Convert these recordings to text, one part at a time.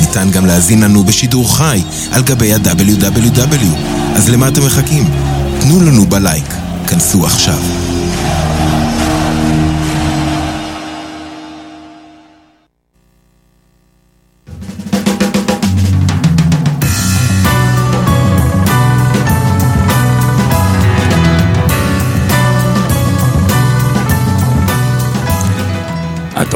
ניתן גם להאזין לנו בשידור חי על גבי ה-WW. אז למה אתם מחכים? תנו לנו בלייק. כנסו עכשיו.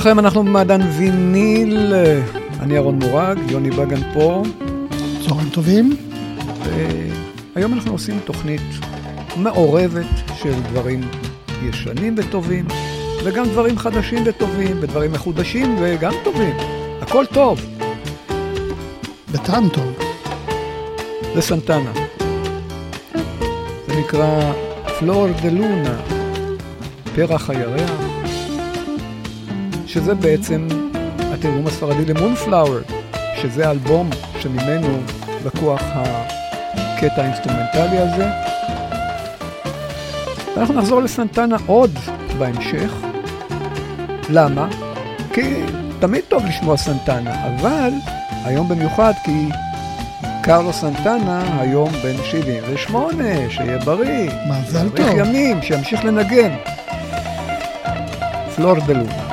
לכם, אנחנו במעדן ויניל, אני אהרון מורג, יוני בגן פה. צהריים טובים. היום אנחנו עושים תוכנית מעורבת של דברים ישנים וטובים, וגם דברים חדשים וטובים, ודברים מחודשים וגם טובים. הכל טוב. בטעם טוב. זה סנטנה. זה נקרא פלור דה לונה, פרח הירח. שזה בעצם התרגום הספרדי ל Moonflower, שזה אלבום שממנו לקוח הקטע האינסטרומנטלי הזה. אנחנו נחזור לסנטנה עוד בהמשך. למה? כי תמיד טוב לשמוע סנטנה, אבל היום במיוחד כי קרלוס סנטנה היום בן 78, שיהיה בריא. מזל טוב. ימים, שימשיך לנגן. פלור דה לונה.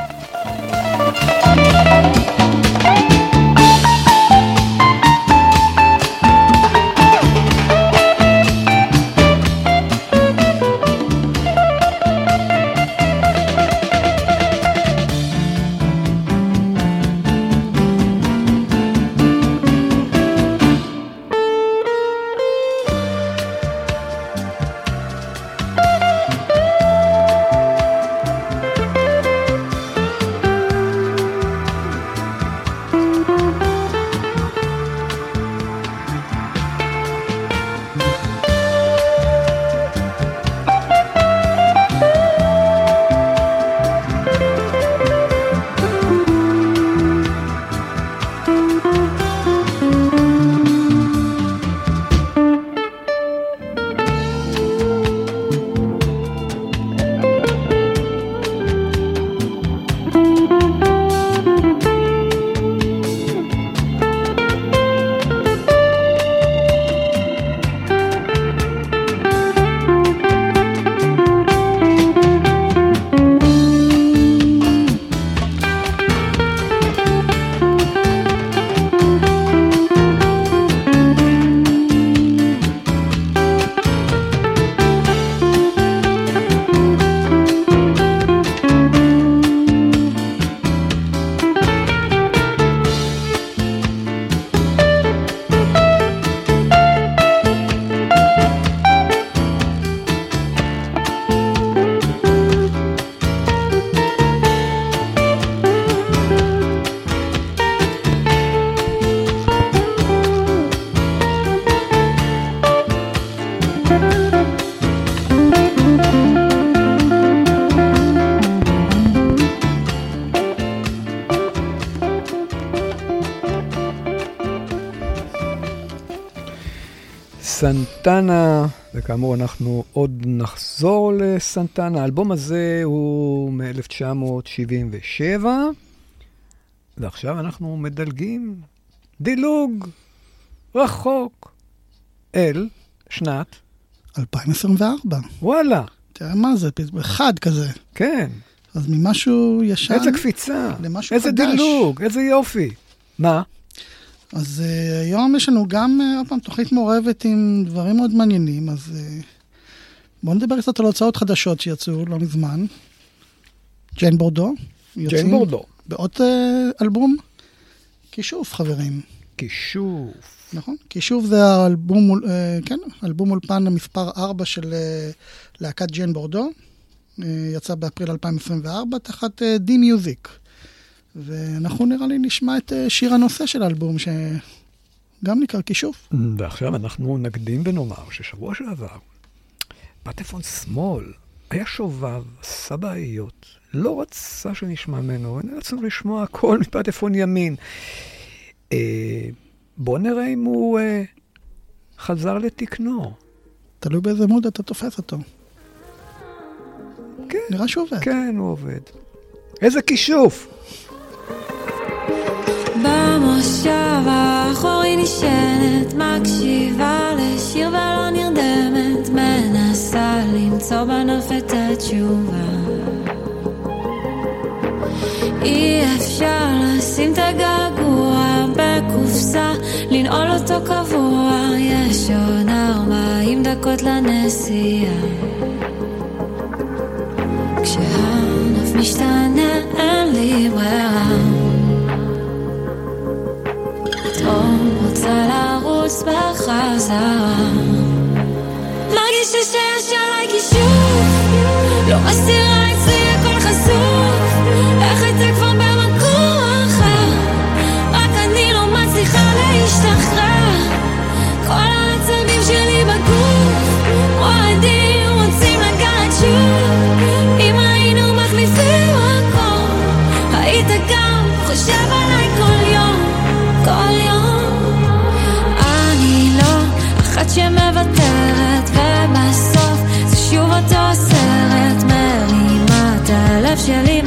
סנטנה, וכאמור אנחנו עוד נחזור לסנטנה. האלבום הזה הוא מ-1977, ועכשיו אנחנו מדלגים דילוג רחוק אל שנת 2024. וואלה, תראה מה זה, אחד כזה. כן. אז ממשהו ישן איזה קפיצה, למשהו איזה חדש. דילוג, איזה יופי. מה? אז uh, היום יש לנו גם, uh, עוד פעם, תוכנית מעורבת עם דברים מאוד מעניינים, אז uh, בואו נדבר קצת על הוצאות חדשות שיצאו לא מזמן. ג'יין בורדו. ג'יין בורדו. בעוד uh, אלבום כישוף, חברים. כישוף. נכון? כישוף זה האלבום, uh, כן, אלבום אולפן המספר 4 של uh, להקת ג'יין בורדו. Uh, יצא באפריל 2024 תחת די מיוזיק. ואנחנו נראה לי נשמע את uh, שיר הנושא של האלבום, שגם נקרא כישוף. ועכשיו אנחנו נקדים ונאמר ששבוע שעבר, פטפון שמאל היה שובב, עשה בעיות, לא רצה שנשמע ממנו, ונאלצנו לשמוע הכל מפטפון ימין. אה, בוא נראה אם הוא אה, חזר לתקנו. תלוי באיזה מוד אתה תופס אותו. כן, נראה שהוא עובד. כן, הוא עובד. איזה כישוף! במושב האחורי נשענת, מקשיבה לשיר ולא נרדמת, מנסה למצוא בנוף את התשובה. אי אפשר לשים את הגעגוע בקופסה, לנעול אותו קבוע, יש עוד ארבעים דקות לנסיעה. בחזרה. מרגישה שיש את הלב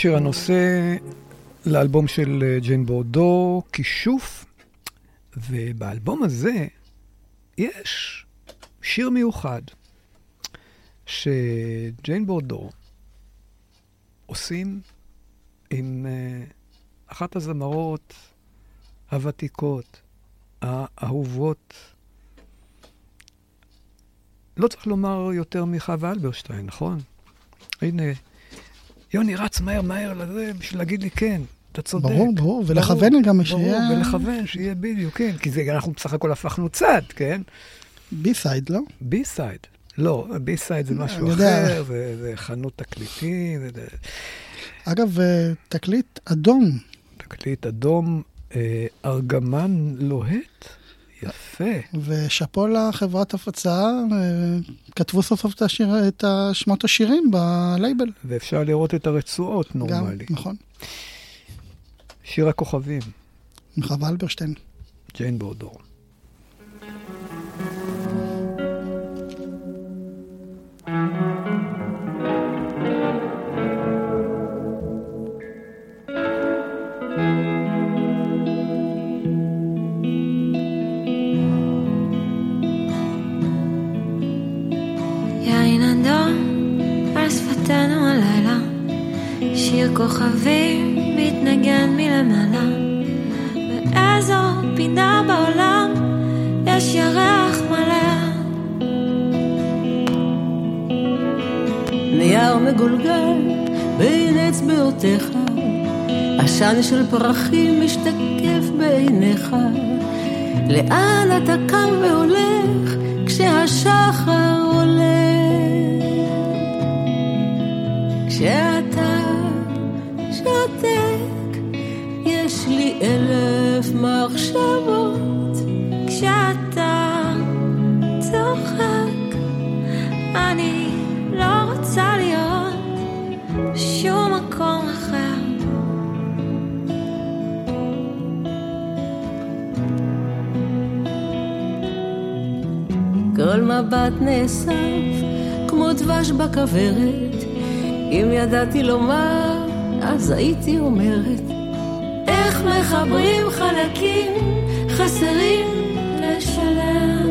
שיר הנושא לאלבום של אה, ג'יין בורדו, כישוף, ובאלבום הזה יש שיר מיוחד שג'יין בורדו עושים עם אה, אחת הזמרות הוותיקות, האהובות. לא צריך לומר יותר מחווה אלברשטיין, נכון? הנה, יוני רץ מהר מהר לזה בשביל להגיד לי כן, אתה צודק. ברור, ברור, ולכוון גם שיהיה- ברור, ולכוון, שיהיה בדיוק, כן, כי זה, אנחנו בסך הכל הפכנו צד, כן? B-side, לא? B-side. לא, B-side זה משהו יודע. אחר, זה, זה חנות תקליטים, זה אגב, אה, תקליט אדום, תקליט אדום, אה, ארגמן לוהט, יפה. ושאפו לחברת הפצה, אה, כתבו סוף סוף את, השיר, את שמות השירים בלייבל. ואפשר לראות את הרצועות גם, נורמלי. נכון. שיר הכוכבים, חווה אלברשטיין. ג'יין בורדור. שיר כוכבים מתנגן מלמעלה. באיזו פינה בעולם יש ירח מלא. נייר מגולגל בין אצבעותיך, עשן של פרחים משתקף בעיניך. לאן אתה קם והולך כשהשחר עולה? אלף מחשבות. כשאתה צוחק, אני לא רוצה להיות בשום מקום אחר. כל מבט נאסף כמו דבש בכוורת. אם ידעתי לומר, אז הייתי אומרת, מחברים חלקים חסרים לשלם.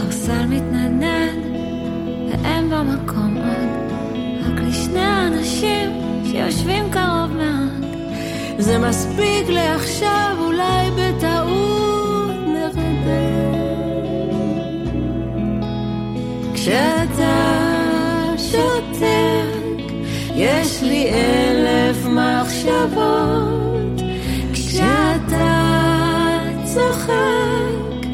ארסל מתנדנד, ואין במקום עוד, רק לשני אנשים שיושבים קרוב מאוד. זה מספיק לעכשיו, אולי בטעות נרדם. כשאתה שותק, יש לי אלף מחשבות. כשאתה צוחק,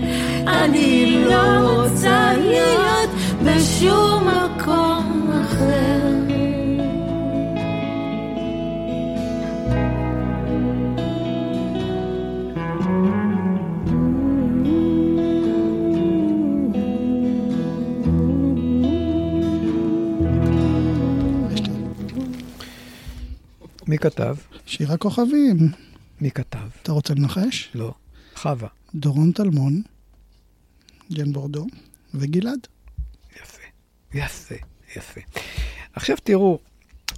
אני לא רוצה להיות בשום מי כתב? שיר הכוכבים. מי כתב? אתה רוצה לנחש? לא. חווה. דורון טלמון, ג'ן בורדו וגלעד. יפה, יפה, יפה. עכשיו תראו,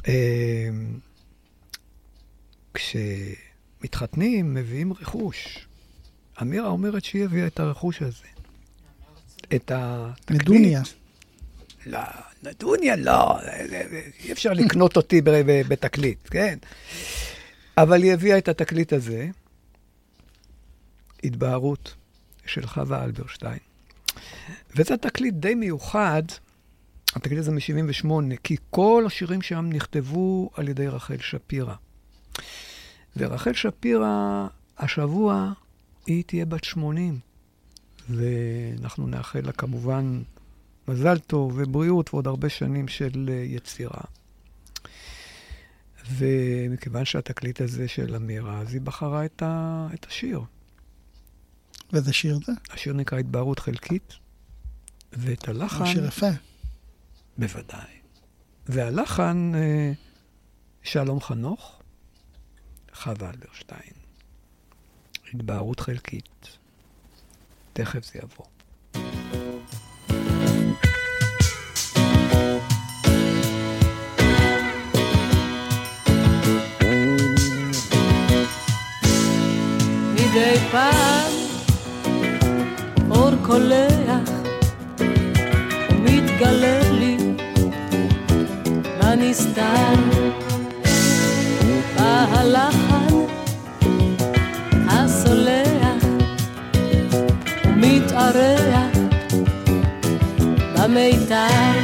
אה, כשמתחתנים מביאים רכוש. אמירה אומרת שהיא הביאה את הרכוש הזה. את התקליט. נדוניה. לא, נדוניה לא, אי אפשר לקנות אותי בתקליט, כן? אבל היא הביאה את התקליט הזה, התבהרות של חווה אלברשטיין. וזה תקליט די מיוחד, התקליט הזה מ-78, כי כל השירים שם נכתבו על ידי רחל שפירא. ורחל שפירא, השבוע, היא תהיה בת 80. ואנחנו נאחל לה כמובן מזל טוב ובריאות ועוד הרבה שנים של אה, יצירה. ומכיוון שהתקליט הזה של אמירה, אז היא בחרה את, ה... את השיר. ואיזה שיר זה? השיר נקרא התבהרות חלקית, ואת הלחן... שיר יפה. בוודאי. והלחן, אה, שלום חנוך, חווה אלברשטיין. התבהרות חלקית. תכף זה יבוא. מדי פעם אור קולח ומתגלה לי בנסתר בהלחן הסולח ומתארח במיתר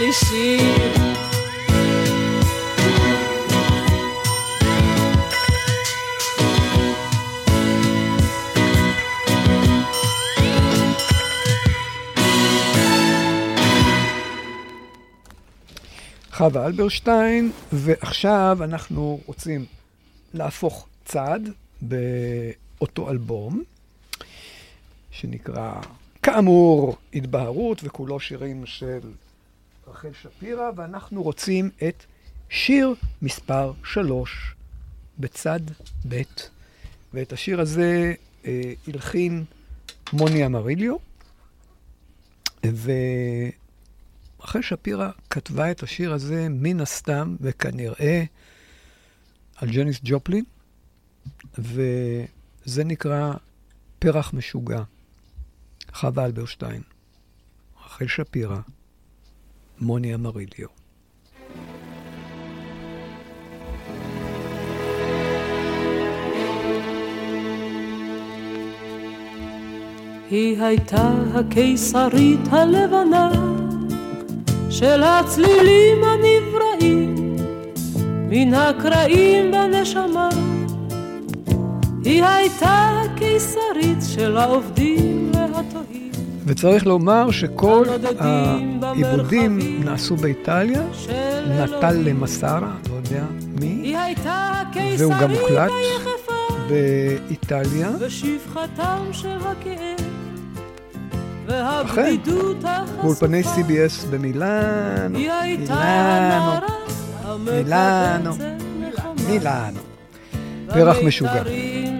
לי שיר חווה אלברשטיין, ועכשיו אנחנו רוצים להפוך צד באותו אלבום, שנקרא, כאמור, התבהרות, וכולו שירים של רחל שפירא, ואנחנו רוצים את שיר מספר שלוש בצד ב', ואת השיר הזה אה, הלחין מוני אמריליו, ו... רחל שפירא כתבה את השיר הזה מן הסתם, וכנראה, על ג'ניס ג'ופלין, וזה נקרא פרח משוגע. חווה אלברשטיין, רחל שפירא, מוני אמריליו. היא הייתה הקיסרית הלבנה של הצלילים הנבראים מן הקרעים בנשמה. היא הייתה הקיסרית של העובדים והתוהים. וצריך לומר שכל העיבודים נעשו באיטליה, נטל למסרה, לא יודע מי, והוא גם היחפה באיטליה. אכן. באולפני CBS במילאנו, מילאנו, מילאנו. מילאנו. פרח משוגע.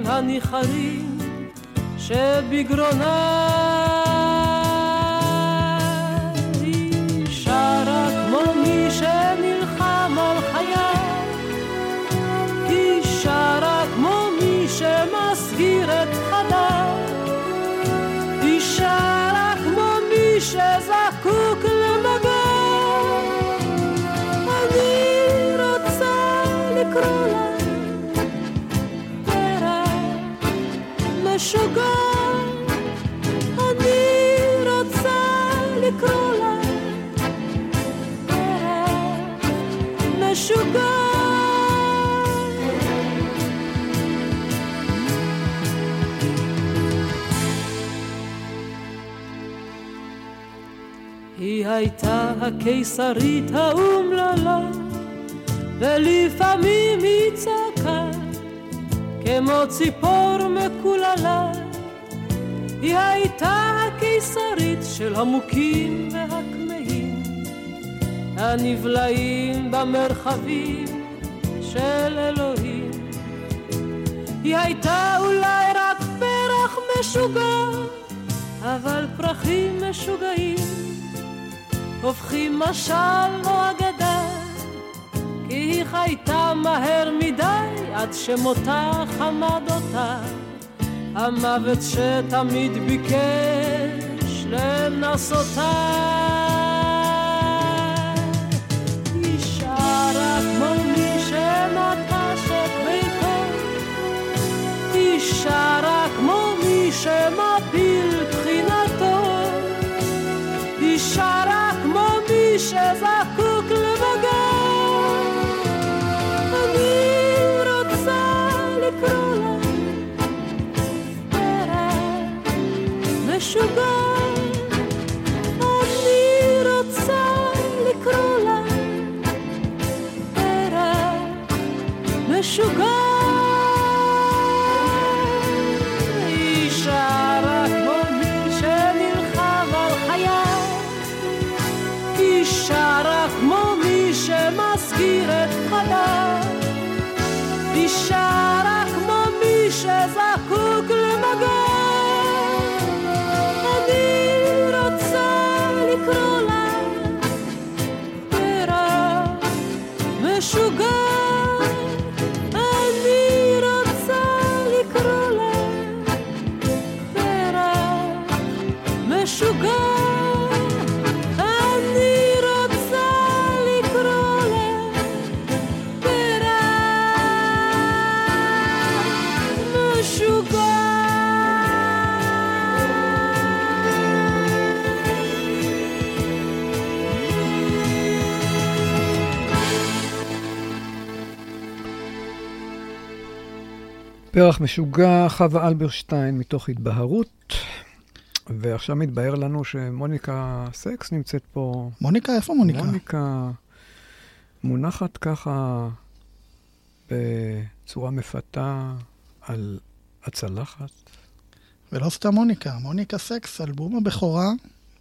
במיתרים כמו מי שנלחם על חייו היא שרה כמו מי שמסגיר את חדיו. היא שרה כמו מי שזקוק למגע. אני רוצה לקרוא לה פרח משוגע משוגע היא הייתה הקיסרית האומללה ולפעמים היא צעקה כמו ציפור מקוללה. היא הייתה הקיסרית של המוכים והכמהים, הנבלעים במרחבים של אלוהים. היא הייתה אולי רק פרח משוגע, אבל פרחים משוגעים הופכים משל או אגדה, כי היא חייתה מהר מדי עד שמותה חמד אותה, המוות שתמיד ביקש לנסותה. פרח משוגע, חווה אלברשטיין מתוך התבהרות. ועכשיו מתבהר לנו שמוניקה סקס נמצאת פה. מוניקה, איפה מוניקה? מוניקה מונחת ככה בצורה מפתה על הצלחת. ולא סתם מוניקה, מוניקה סקס, אלבום הבכורה,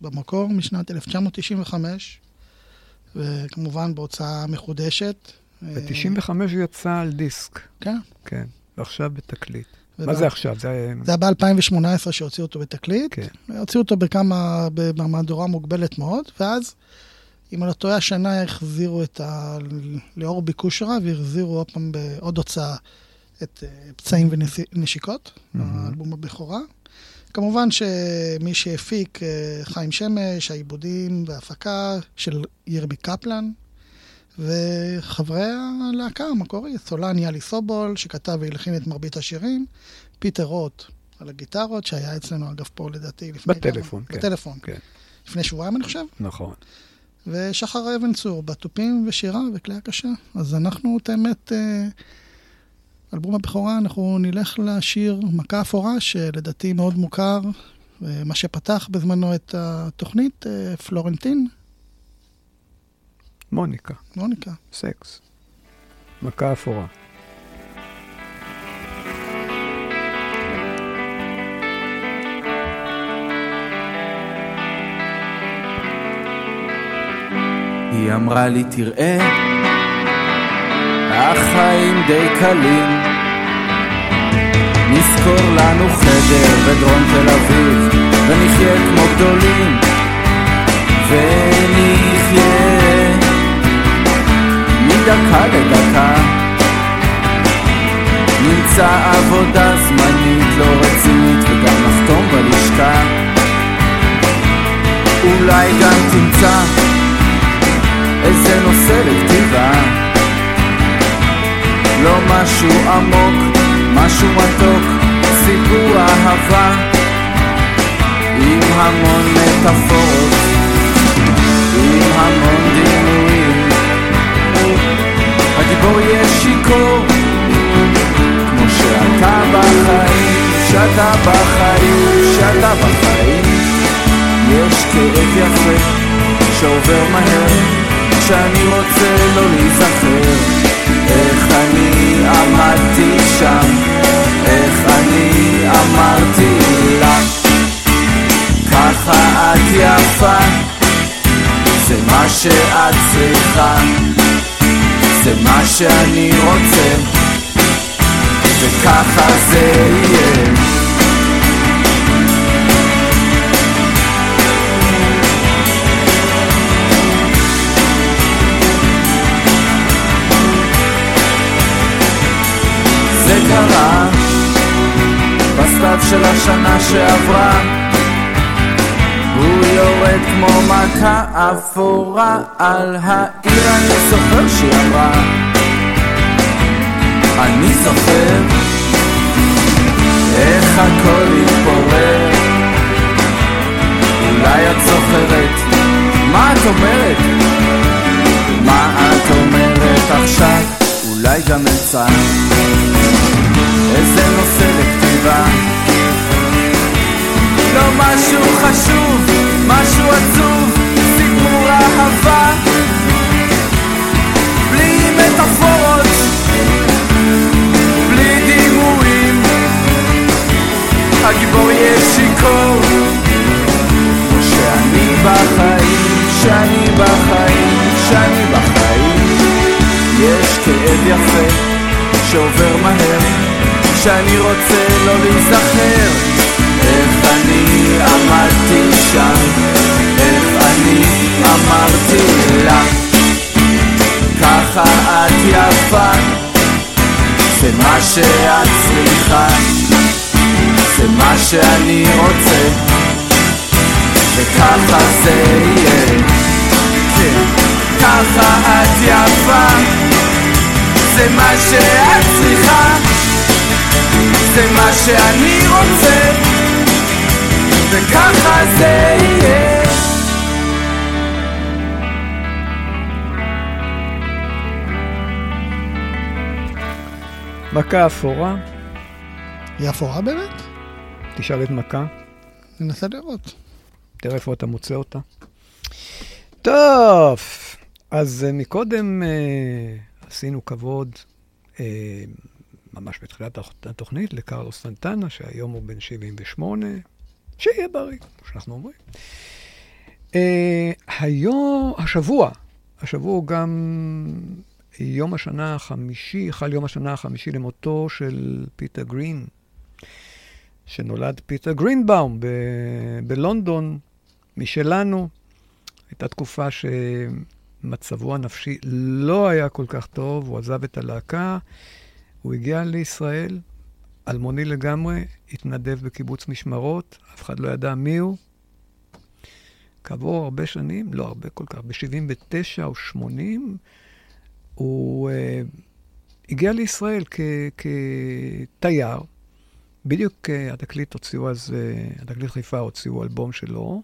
במקור משנת 1995, וכמובן בהוצאה מחודשת. ב-95 הוא יצא על דיסק, כן. כן, ועכשיו בתקליט. מה זה עכשיו? זה... היה ב-2018 שהוציאו אותו בתקליט. כן. הוציאו אותו בכמה, במהדורה מוגבלת מאוד, ואז, אם אני לא טועה, השנה החזירו את ה... לאור ביקוש רב, החזירו עוד פעם בעוד הוצאה את אה, פצעים ונשיקות, האלבום הבכורה. כמובן שמי שהפיק, אה, חיים שמש, העיבודים וההפקה של ירבי קפלן, וחברי הלהקה המקורית, סולן יאלי סובול, שכתב והלחין את מרבית השירים, פיטר רוט על הגיטרות, שהיה אצלנו אגב פה לדעתי לפני בטלפון, כמה, כן. בטלפון, כן, לפני שבועיים אני חושב, נכון. ושחר אבן צור בתופים ושירה וכלי הקשה. אז אנחנו, את האמת, אה, אלבום הבכורה, אנחנו נלך לשיר מכה אפורה, שלדעתי מאוד מוכר, מה שפתח בזמנו את התוכנית, אה, פלורנטין, מוניקה, מוניקה. סקס. מכה אפורה. היא אמרה לי תראה, החיים די קלים. נשכור לנו חדר בדרום תל אביב, ונחיה כמו גדולים. ונחיה מדקה לדקה. נמצא עבודה זמנית לא רצינית וגם נחתום בלשכה. אולי גם תמצא איזה נושא לכתיבה לא משהו עמוק, משהו מתוק, סיפור אהבה עם המון מטאפורות, עם המון דימויים הגיבור יהיה שיכור כמו שאתה בחיים, שאתה בחיים, שאתה בחיים. יש כאב יפה שעובר מהר שאני רוצה לא להיזכר. איך אני עמדתי שם אמרתי לה, ככה את יפה, זה מה שאת צריכה, זה מה שאני רוצה, וככה זה יהיה. זה קרה בסתיו של השנה שעברה הוא יורד כמו מכה אפורה על העיר אני זוכר שהיא אמרה אני זוכר איך הכל התפורר אולי את זוכרת מה את אומרת? מה את אומרת עכשיו? אולי גם אמצע איזה נושא לכתיבה לא משהו חשוב, משהו עצוב, סיפור אהבה. בלי מטאפורות, בלי דימויים. הגיבור יהיה שיכור. שאני בחיים, שאני בחיים, שאני בחיים. יש כאב יפה שעובר מהר שאני רוצה לא להיזכר אני עמדתי שם איך אני אמרתי לה ככה את יפה זה מה שאת צריכה זה מה שאני רוצה וככה זה יהיה. כן ככה את יפה זה מה שאת צריכה זה מה שאני רוצה וככה זה יהיה מכה אפורה, היא אפורה באמת? תשאל את מכה, ננסה לראות. תראה איפה אתה מוצא אותה. טוב, אז אה, מקודם אה, עשינו כבוד, אה, ממש בתחילת התוכ- התוכנית, לקרלוס סנטנה, שהיום הוא בן 78, שיהיה בריא, כמו שאנחנו אומרים. אה, היום, השבוע, השבוע הוא גם יום השנה החמישי, חל יום השנה החמישי למותו של פיטר גרין, שנולד פיטר גרינבאום בלונדון, משלנו. הייתה תקופה שמצבו הנפשי לא היה כל כך טוב, הוא עזב את הלהקה, הוא הגיע לישראל, אלמוני לגמרי, התנדב בקיבוץ משמרות, אף אחד לא ידע מי הוא. כעבור הרבה שנים, לא הרבה כל כך, ב-79 או 80, הוא uh, הגיע לישראל כ- כתייר. בדיוק uh, התקליט הוציאו אז, uh, התקליט חיפה הוציאו אלבום שלו,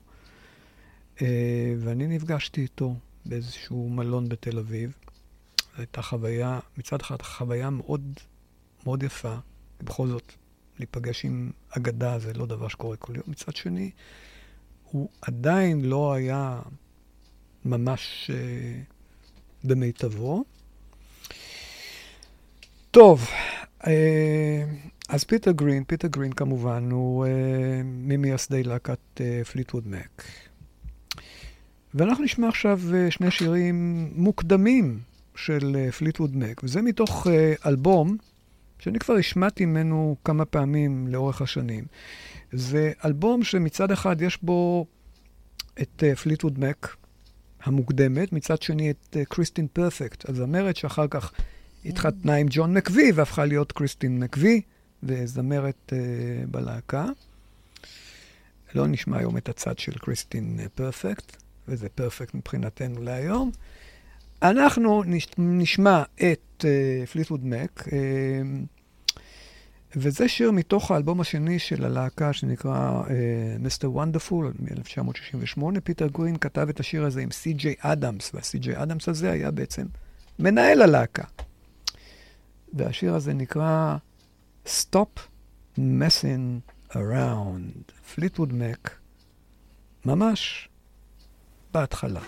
uh, ואני נפגשתי איתו באיזשהו מלון בתל אביב. זו הייתה חוויה, מצד אחד חוויה מאוד מאוד יפה, בכל זאת, להיפגש עם אגדה זה לא דבר שקורה כל יום. מצד שני, הוא עדיין לא היה ממש אה, במיטבו. טוב, אה, אז פיטר גרין, פיטר גרין כמובן, הוא אה, ממייסדי להקת פליטווד מק. ואנחנו נשמע עכשיו אה, שני שירים מוקדמים של פליטווד מק, וזה מתוך אה, אלבום שאני כבר השמעתי ממנו כמה פעמים לאורך השנים. זה אלבום שמצד אחד יש בו את פליטווד מק המוקדמת, מצד שני את קריסטין פרפקט, הזמרת שאחר כך התחתנה עם ג'ון מקווי והפכה להיות קריסטין מקווי וזמרת אה, בלהקה. לא נשמע היום את הצד של קריסטין פרפקט, וזה perfect מבחינתנו להיום. אנחנו נש, נשמע את פליטווד אה, מק, אה, וזה שיר מתוך האלבום השני של הלהקה שנקרא Mister אה, Wonderful מ-1968. פיטר גרין כתב את השיר הזה עם סי.ג'יי אדמס, והסי.ג'יי אדמס הזה היה בעצם מנהל הלהקה. והשיר הזה נקרא Stop Messing Around, פליטווד מק, ממש בהתחלה.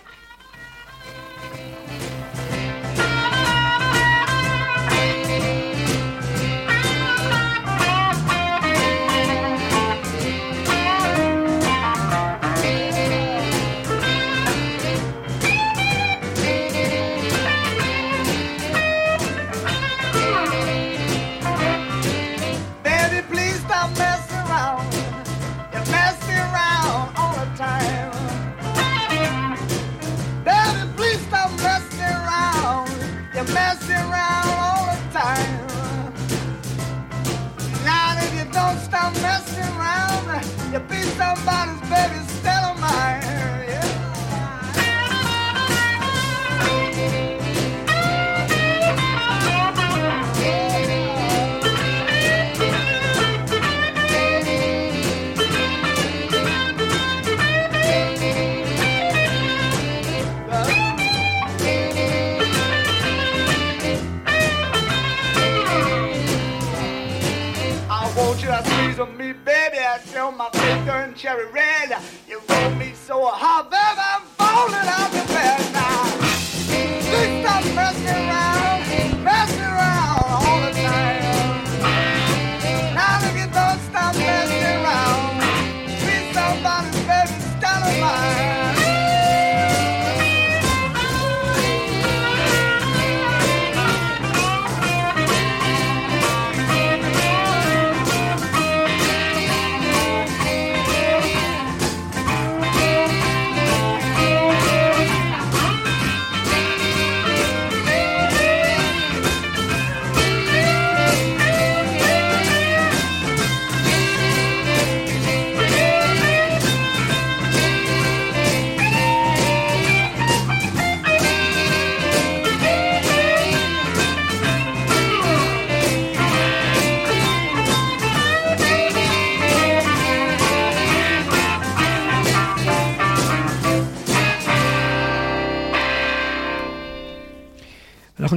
my finger and cherry red. You roll me so a.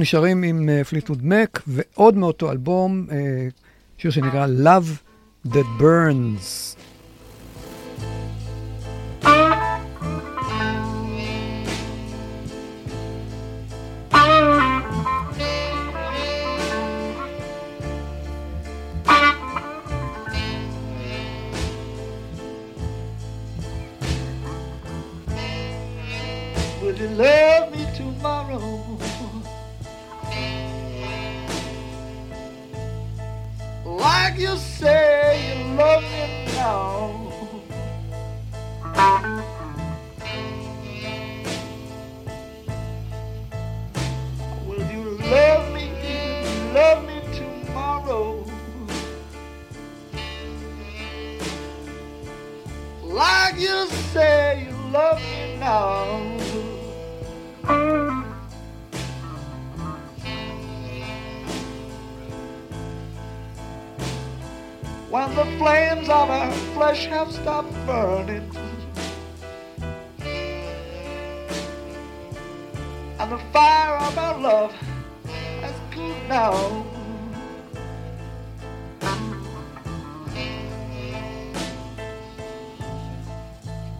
אנחנו נשארים עם פליטוד מק, ועוד מאותו אלבום, אה, שיר שנקרא Love That Burns. When the flames of our flesh have stopped burning. And the fire of our love has cooled down.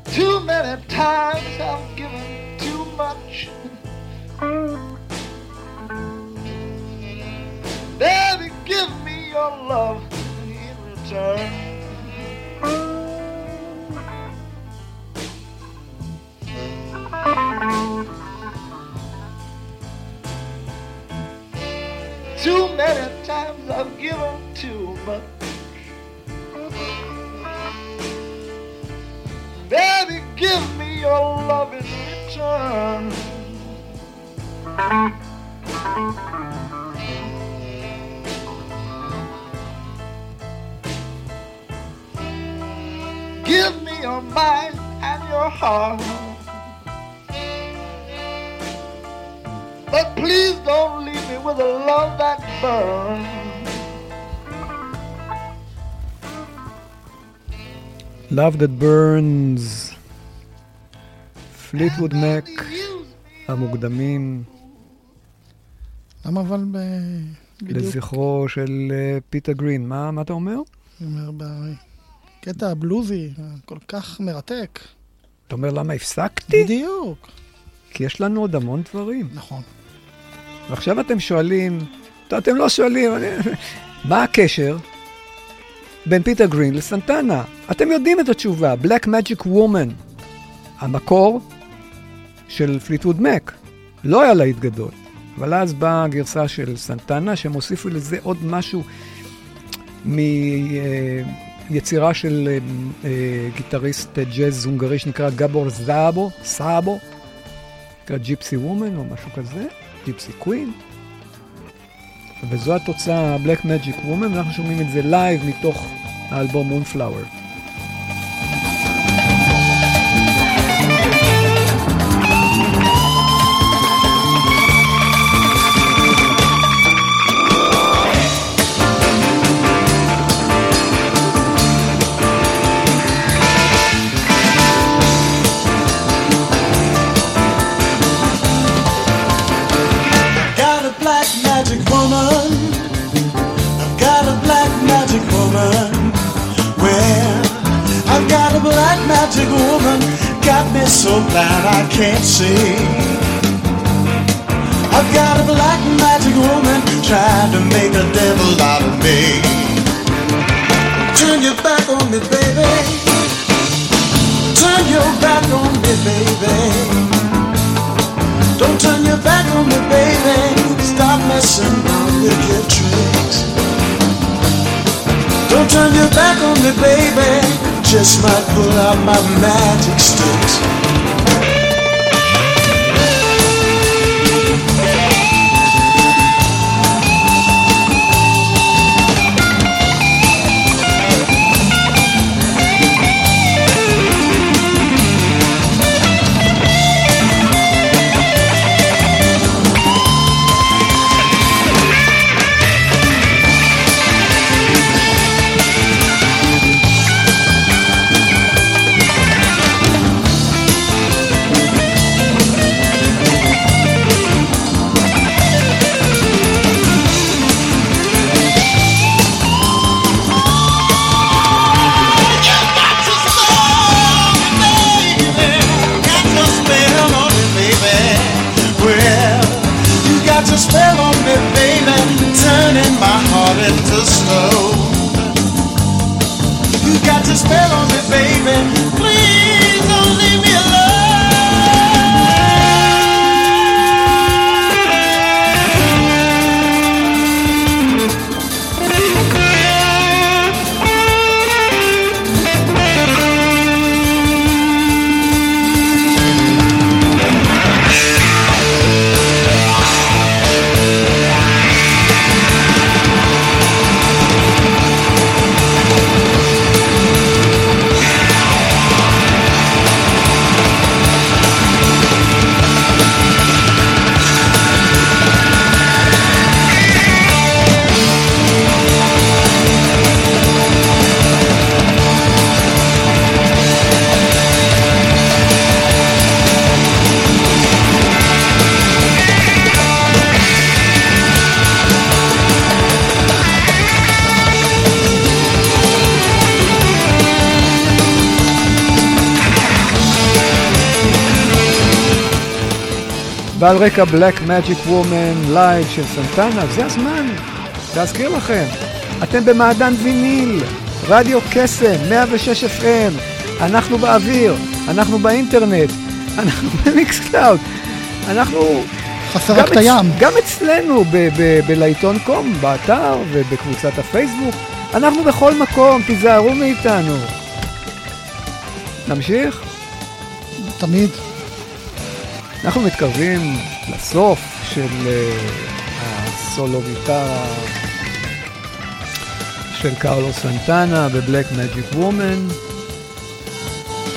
Too many times I've given too much. Baby, give me your love return. Too many times I've given too much. Baby, give me your love in return. mind and your heart. But please don't leave me with a love that burns. Love That Burns, פליטווד מק, המוקדמים למה אבל ב... בדיוק? לזכרו של אה, פיטר גרין. מה, מה אתה אומר? אני אומר, בקטע הבלוזי, כל כך מרתק. אתה אומר למה הפסקתי? בדיוק. כי יש לנו עוד המון דברים. נכון. ועכשיו אתם שואלים, אתם לא שואלים, אני... מה הקשר בין פיטר גרין לסנטנה? אתם יודעים את התשובה, Black Magic Woman. המקור של פליטווד מק. לא היה להיט גדול. אבל אז באה הגרסה של סנטנה, שהם הוסיפו לזה עוד משהו מיצירה של אה, אה, גיטריסט ג'אז הונגרי שנקרא גאבור זאבו, סאבו, נקרא Gypsy Woman או משהו כזה, Gypsy Queen. וזו התוצאה, Black Magic Woman, ואנחנו שומעים את זה live מתוך האלבום Moonflower. So blind I can't see. I've got a black magic woman trying to make a devil out of me. Turn your back on me, baby. Turn your back on me, baby. Don't turn your back on me, baby. Stop messing around with your tricks. Don't turn your back on me, baby. Just might pull out my magic sticks. ועל רקע Black Magic Woman live של סנטנה, זה הזמן להזכיר לכם, אתם במעדן ויניל, רדיו קסם, 106 FM, אנחנו באוויר, אנחנו באינטרנט, אנחנו ב Mixcloud, אנחנו... חסר רק את הים. גם אצלנו בלהיטון קום, באתר ובקבוצת הפייסבוק, אנחנו בכל מקום, תיזהרו מאיתנו. נמשיך? תמיד. אנחנו מתקרבים לסוף של uh, הסולו גיטרה של קרלו סנטנה בבלק מג'יק וומן,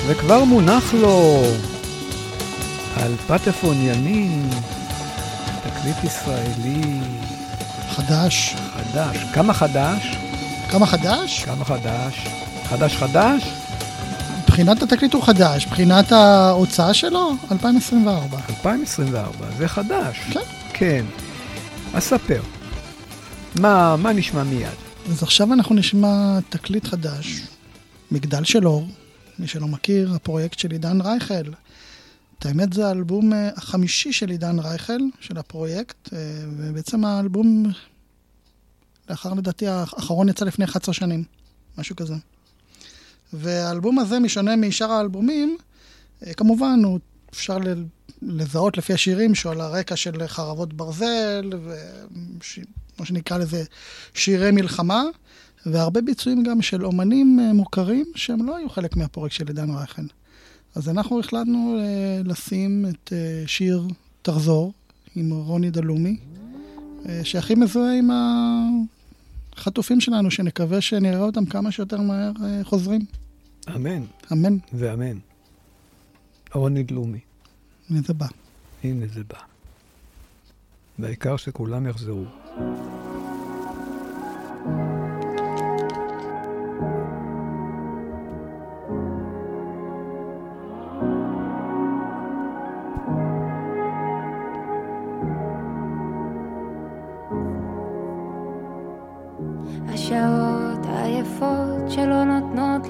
וכבר מונח לו על פטפון ימין תקליט ישראלי. חדש. חדש. כמה חדש? כמה חדש? כמה חדש? חדש חדש? מבחינת התקליט הוא חדש, מבחינת ההוצאה שלו, 2024. 2024, זה חדש. כן. כן. אז ספר. מה, מה נשמע מיד? אז עכשיו אנחנו נשמע תקליט חדש, מגדל של אור, מי שלא מכיר, הפרויקט של עידן רייכל. את האמת זה האלבום אה, החמישי של עידן רייכל, של הפרויקט, אה, ובעצם האלבום, לאחר לדעתי האחרון יצא לפני 11 שנים, משהו כזה. והאלבום הזה, משונה משאר האלבומים, אה, כמובן, הוא אפשר לזהות לפי השירים שהוא על הרקע של חרבות ברזל, ומה שנקרא לזה שירי מלחמה, והרבה ביצועים גם של אומנים אה, מוכרים שהם לא היו חלק מהפרויקט של עידן רייכן. אז אנחנו החלטנו אה, לשים את שיר תחזור עם רוני דלומי, שהכי מזוהה עם החטופים שלנו, שנקווה שנראה אותם כמה שיותר מהר חוזרים. אמן. אמן. ואמן. רוני דלומי. הנה זה בא. הנה זה בא. והעיקר שכולם יחזרו. השעות היפות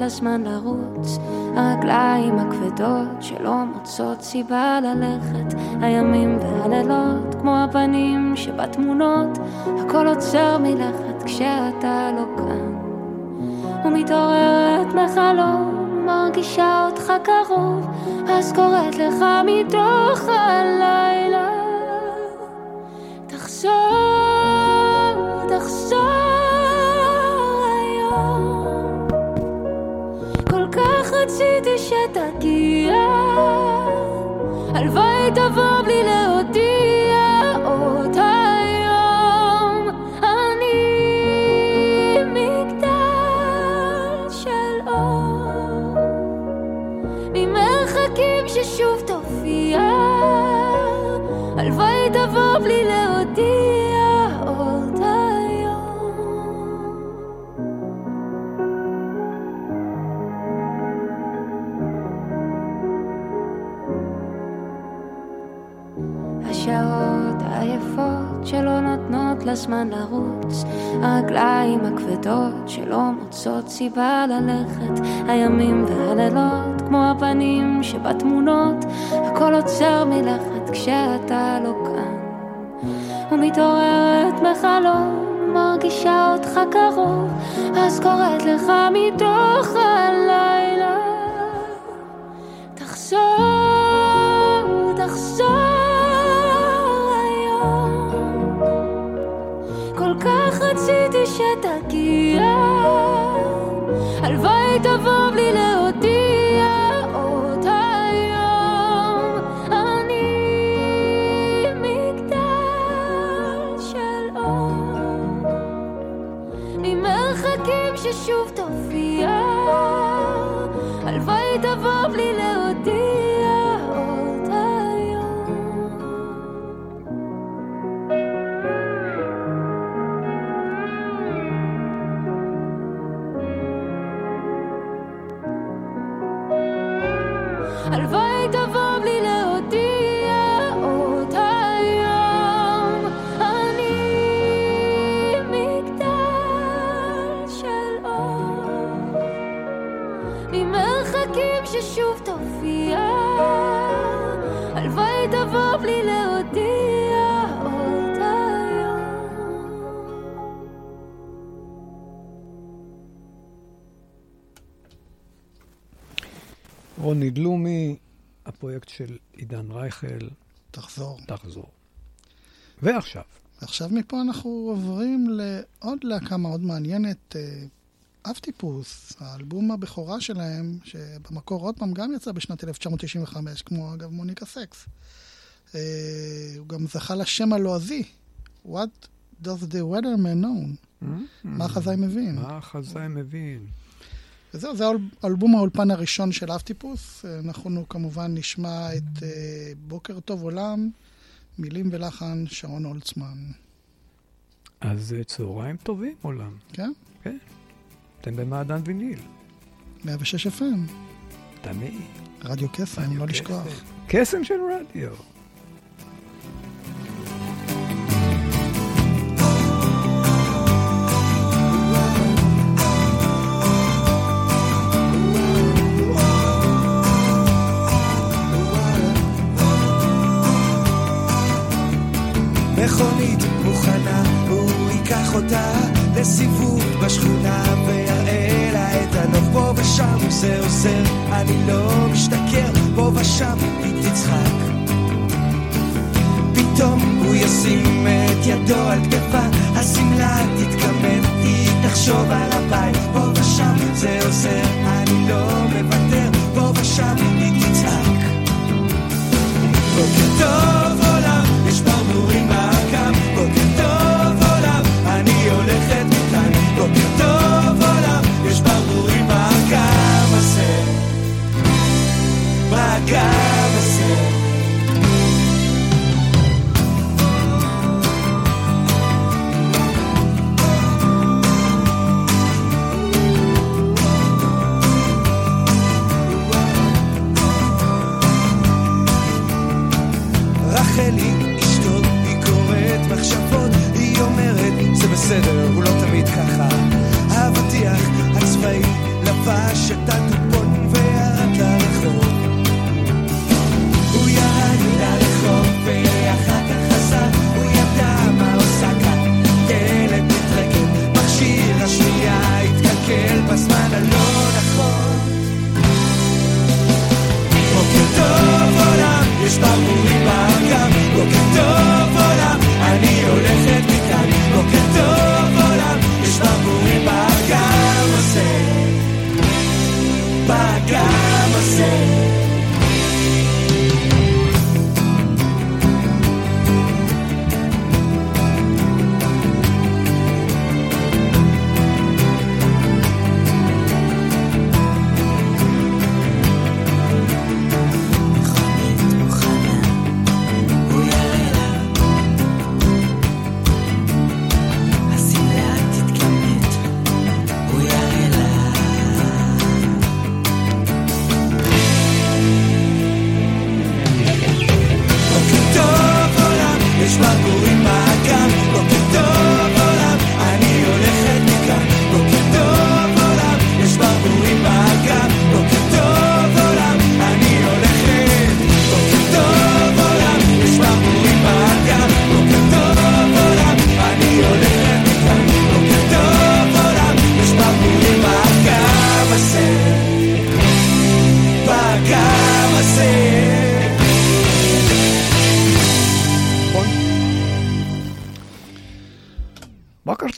לזמן לרוץ, הרגליים הכבדות שלא מוצאות סיבה ללכת, הימים והלילות כמו הפנים שבתמונות, הכל עוצר מלכת כשאתה לא כאן. ומתעוררת מחלום, מרגישה אותך קרוב, אז קוראת לך מתוך הלילה. ik te verblielen. השעות העייפות שלא נותנות לזמן לרוץ, הרגליים הכבדות שלא מוצאות סיבה ללכת, הימים והלילות כמו הפנים שבתמונות, הכל עוצר מלכת כשאתה לא כאן. ומתעוררת מחלום, מרגישה אותך קרוב, אז קוראת לך מתוך רוני דלומי, הפרויקט של עידן רייכל, תחזור. תחזור. ועכשיו, עכשיו מפה אנחנו עוברים לעוד להקה מאוד מעניינת, אה, אב טיפוס, האלבום הבכורה שלהם, שבמקור עוד פעם גם יצא בשנת 1995, כמו אגב מוניקה סקס. אה, הוא גם זכה לשם הלועזי, What does the weatherman know? מה החזאי מבין? מה החזאי מבין? וזהו, זה אלבום האולפן הראשון של אב טיפוס. אה, אנחנו כמובן נשמע את אה, בוקר טוב עולם, מילים ולחן שרון הולצמן. אז אה, צהריים טובים עולם. כן? כן. אתם במעדן ויניל. 106 FM, תמיד. רדיו קסם, לא לשכוח. קסם של רדיו. לסיבוב בשכונה ויראה לה את הנוף. פה ושם זה עוזר, אני לא משתכר, פה ושם היא תצחק. פתאום הוא ישים את ידו על כתפה, השמלה תתכמת, היא תחשוב על הבית, פה ושם זה עוזר, אני לא מוותר, פה ושם היא תצעק. בוקר טוב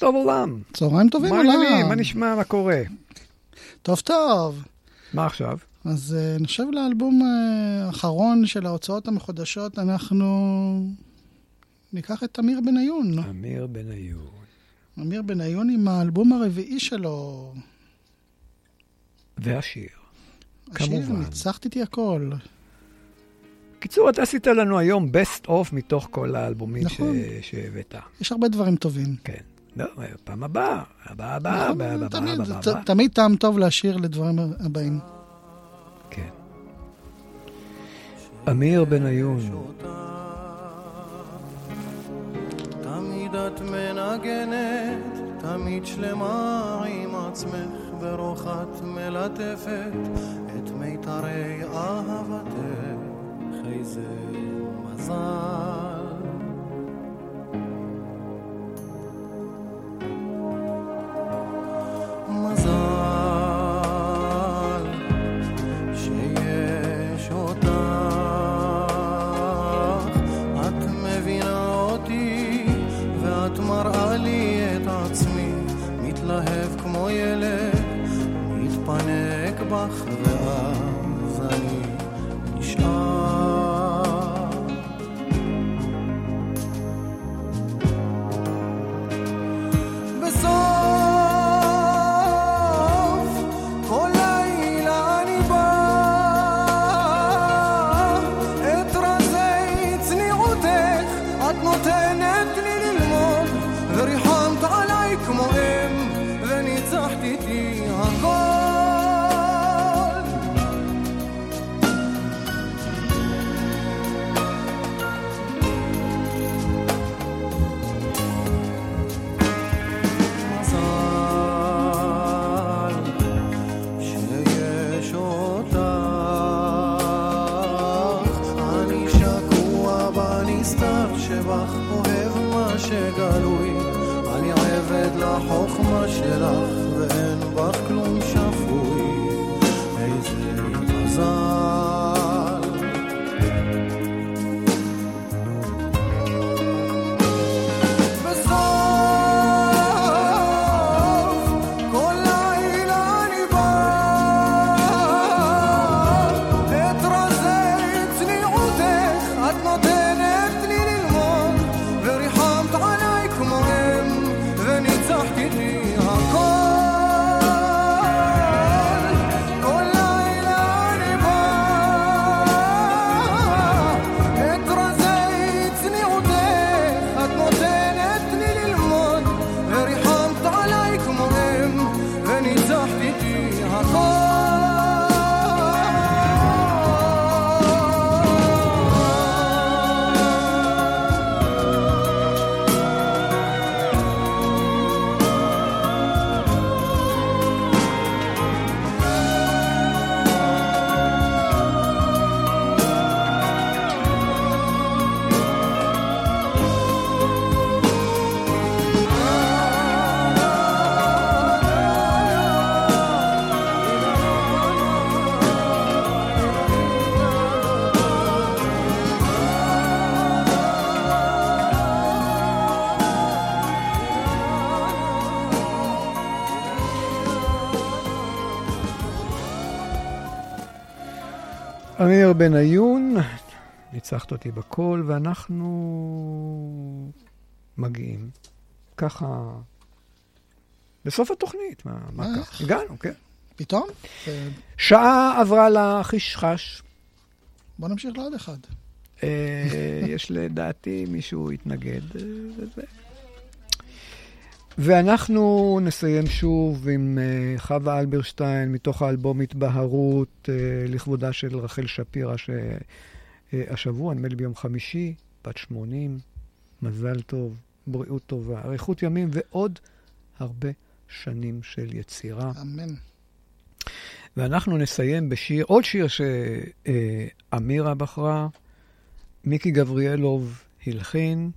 טוב עולם. צהריים טובים מה עולם. העניינים? מה נשמע? מה קורה? טוב טוב. מה עכשיו? אז אה, נשב לאלבום אה, האחרון של ההוצאות המחודשות, אנחנו ניקח את אמיר בניון. אמיר בניון. אמיר בניון עם האלבום הרביעי שלו. והשיר. השיר כמובן. ניצחת איתי הכל. קיצור, אתה עשית לנו היום best of מתוך כל האלבומים נכון. שהבאת. יש הרבה דברים טובים. כן. לא, פעם הבאה, הבאה הבאה, נכון, הבאה הבאה, תמיד- הבאה. תמיד טעם טוב להשאיר לדברים הבאים. כן. אמיר בניון. תמיד את מנגנת, תמיד שלמה עם עצמך, ברוך את מלטפת את מיתרי אהבתך, איזה. מזל אמיר בניון, ניצחת אותי בכל, ואנחנו מגיעים ככה בסוף התוכנית. מה, מה? ככה? הגענו, כן. פתאום? אה, שעה עברה לחשחש. בוא נמשיך לעוד אחד. אה, יש לדעתי מישהו התנגד אה. ואנחנו נסיים שוב עם אה, חווה אלברשטיין מתוך האלבום התבהרות אה, לכבודה של רחל שפירא, שהשבוע, נדמה לי ביום חמישי, בת 80, מזל טוב, בריאות טובה, אריכות ימים ועוד הרבה שנים של יצירה. אמן. ואנחנו נסיים בשיר, עוד שיר שאמירה בחרה, מיקי גבריאלוב הלחין,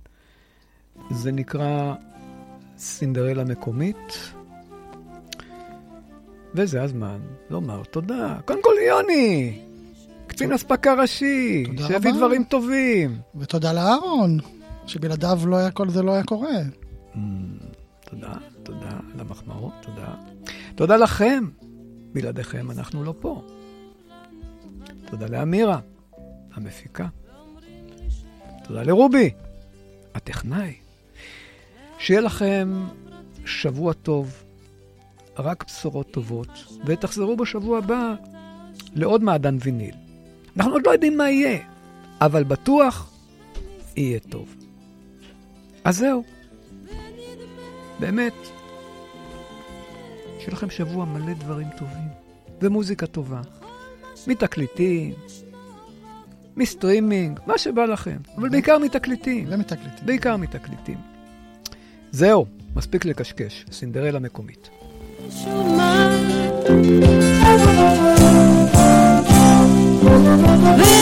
זה נקרא סינדרלה מקומית. וזה הזמן לומר תודה. קודם כל יוני, קצין אספקה ראשי, שהביא. דברים טובים. ותודה לאהרון, שבלעדיו לא היה, כל זה לא היה קורה. תודה, תודה על המחמאות, תודה. תודה לכם, בלעדיכם אנחנו לא פה. תודה לאמירה, המפיקה. תודה לרובי, הטכנאי. שיהיה לכם שבוע טוב, רק בשורות טובות, ותחזרו בשבוע הבא לעוד מעדן ויניל. אנחנו עוד לא יודעים מה יהיה, אבל בטוח יהיה טוב. אז זהו. באמת, שיהיה לכם שבוע מלא דברים טובים, ומוזיקה טובה, מתקליטים, מסטרימינג, מה שבא לכם, אבל בעיקר מתקליטים. ומתקליטים. בעיקר מתקליטים. זהו, מספיק לקשקש, סינדרלה מקומית. בכל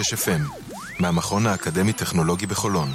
FM, מהמכון האקדמי-טכנולוגי בחולון.